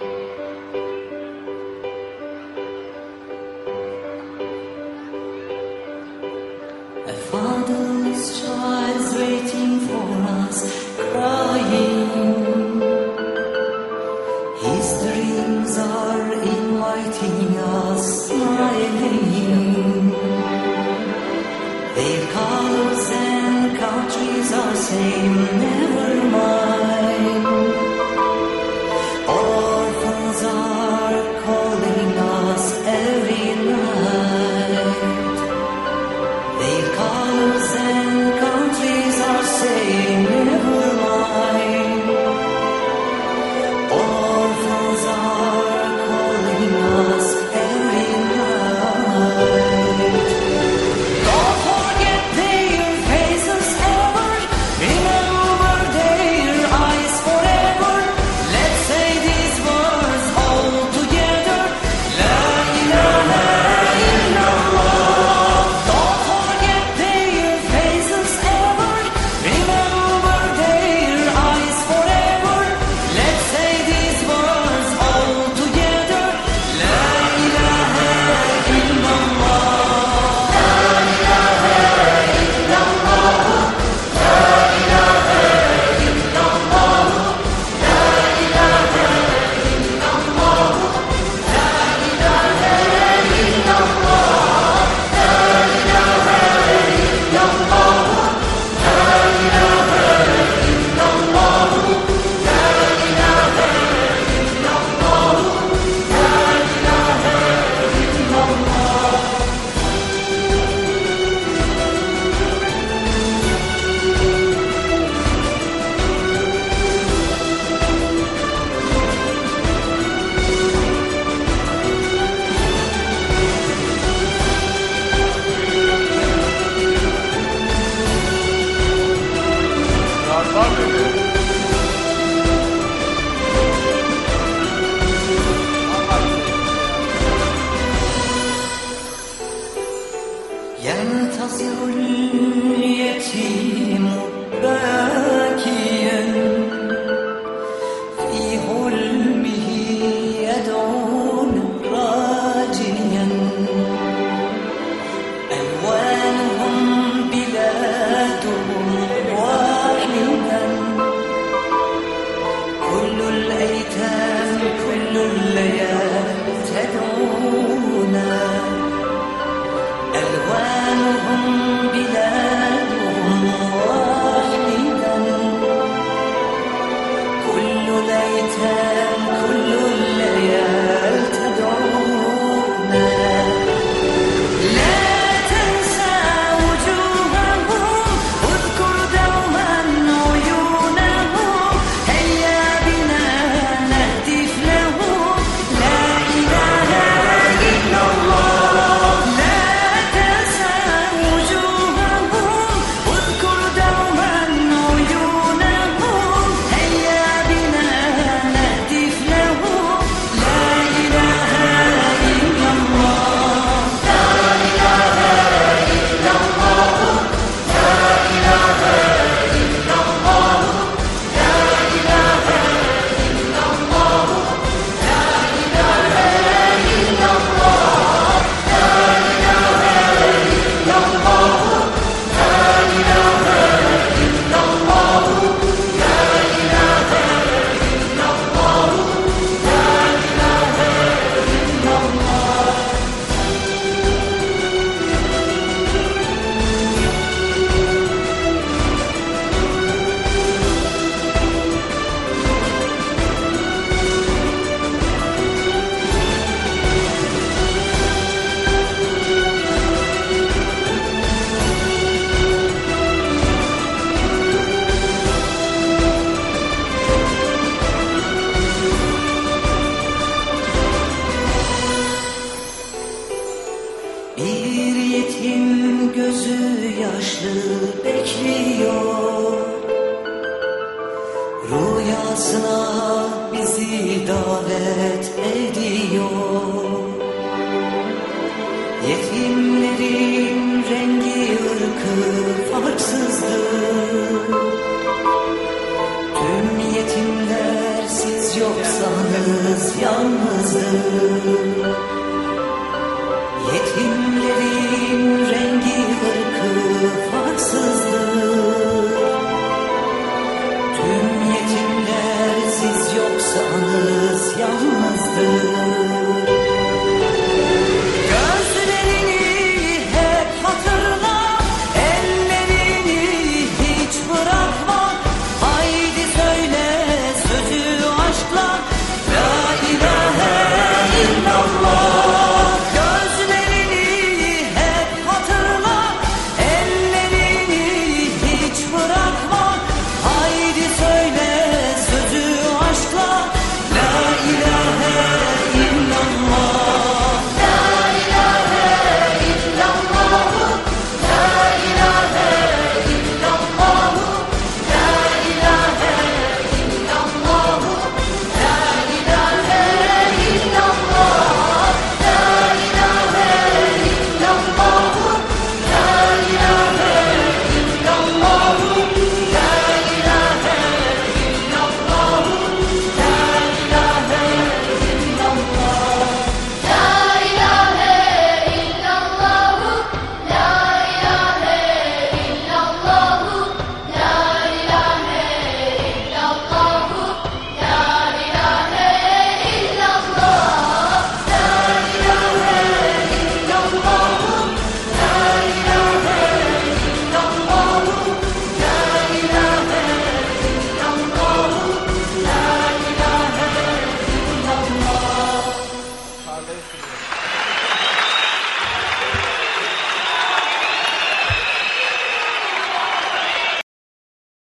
A fatherless child's waiting for us, crying. His dreams are enlightening us, smiling. Their colors and countries are the same. It and countries are saved. تنتصر اليتيم بارا yaşlı bekliyor. Rüyasına bizi davet ediyor. Yetimlerin rengi ırkı farksızdır. Tüm yetimler siz yoksanız yalnızdır. yoksanız yalnızdır.